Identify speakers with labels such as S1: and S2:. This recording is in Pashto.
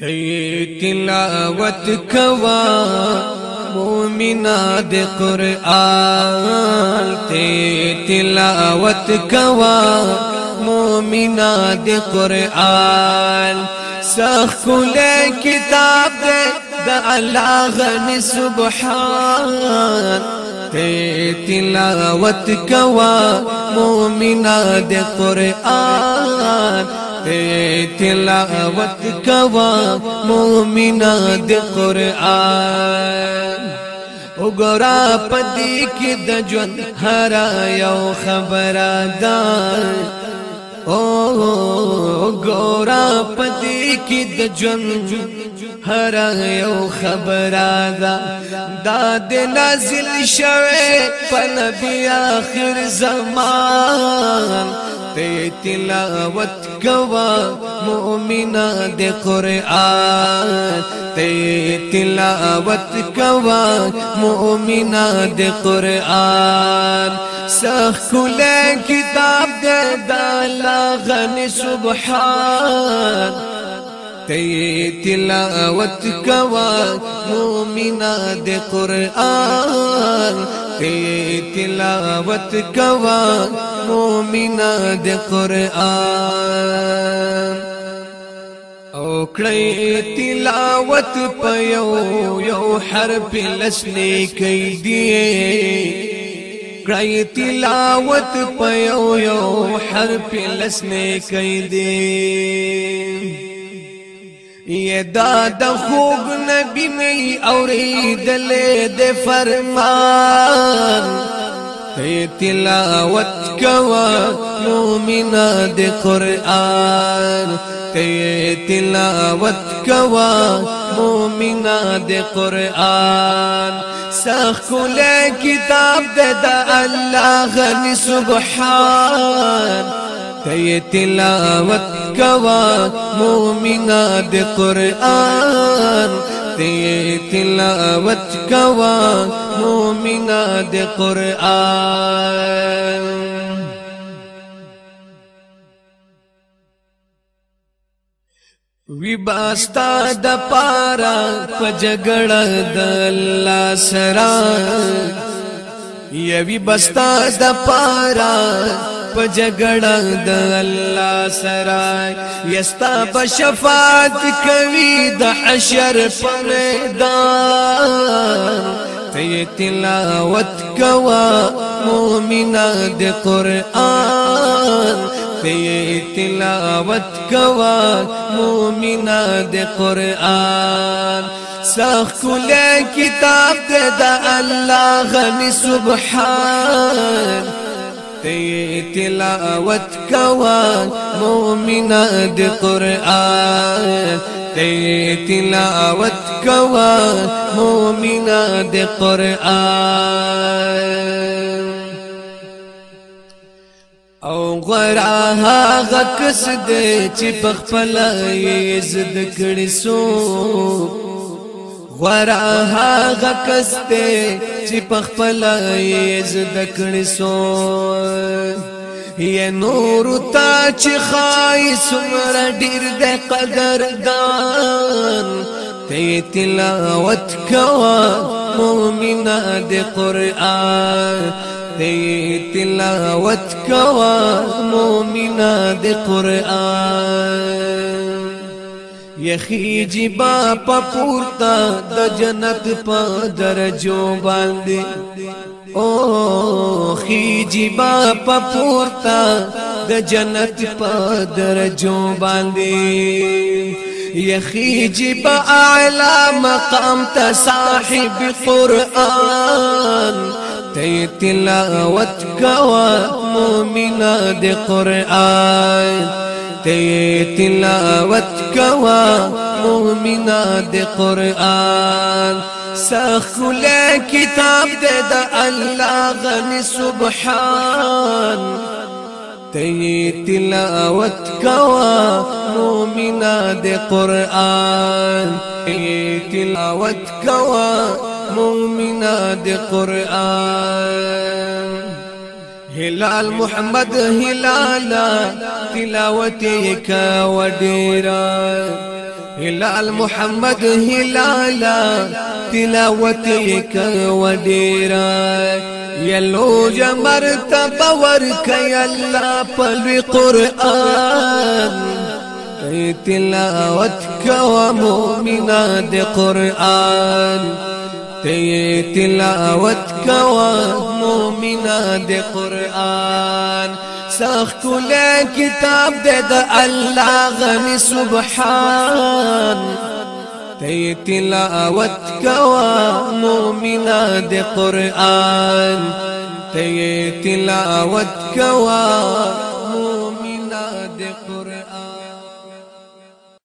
S1: تی تلاوت کوا مومنا د قران تی تلاوت کوا مومنا د قران سخل کتاب د الله غني سبحان تی تلاوت کوا مومنا د قران تلاوت کوا مومنا د قران وګرا پدې کې د ژوند هر یو خبره ده او ګورا پدې کې د ژوند هر یو خبره ده دا د نازل شوه په نبی اخر زمان تے تلاوت کواں ممی نادر آ تلاوت کواں مہم ناد کو کتاب دے دالا غن سبحان تی تلاوت کوا مومنا د قرآن تی تلاوت کوا مومنا د قرآن او کړی تلاوت په یو حرب حرف لسنی کوي دی کړی تلاوت په یو یو حرف لسنی کوي دی دا د خوب نبی نه اوریدل د فرمان ته تلاوت کوا مومنا د قران ته تلاوت کوا مومنا د قران سخ کله کتاب د الله غني سبحان کئی تلاوت کوا مومنا د قرآن تی تلاوت کوا مومنا د قرآن وی باستا د پارا په جګړه د الله سره یوی بستا د پارا په جګړه د الله سره یستا په شفاعت کوي د حشر په میدان تی تلاوت کوا مومنا د قران تی تلاوت کوا مومنا د قران سخ کول کتاب د الله غني سبحان تی تلاوت کوا مومن د قران تی تلاوت کوا مومن د قران او غرا هغه کس دې چې په خپل یې زد کړې سو غورا هغه کسته چې په خپل ایز دکړې سو یا نور تا چې خای سمر ډیر د قدردان ته تلاوت کوا مؤمنه د قران ته تلاوت کوا مؤمنه د قران یخیجی با پپورتا د جنت په درجو باندې او خیجی با پپورتا د جنت په درجو باندې یخیجی با اعلا مقام تا صاحب قرآن تی تلاوت کوا مومنا دی قرآن تی تلاوت کوا مومنا د قران سخل کتاب دا الله سبحان تی تلاوت کوا مومنا د قران تی تلاوت کوا مومنا د قران هلال محمد هلالا تلاوتي کا وډیرا هلال محمد هلالا تلاوتي كوديرا يلو جمر تبورك يلا بلوي قرآن تلاوتك ومؤمنات قرآن تی تلاوت کوا مومنا د قران ساخ کول کتاب د الله غني سبحان تی تلاوت کوا مومنا د قران تی تلاوت کوا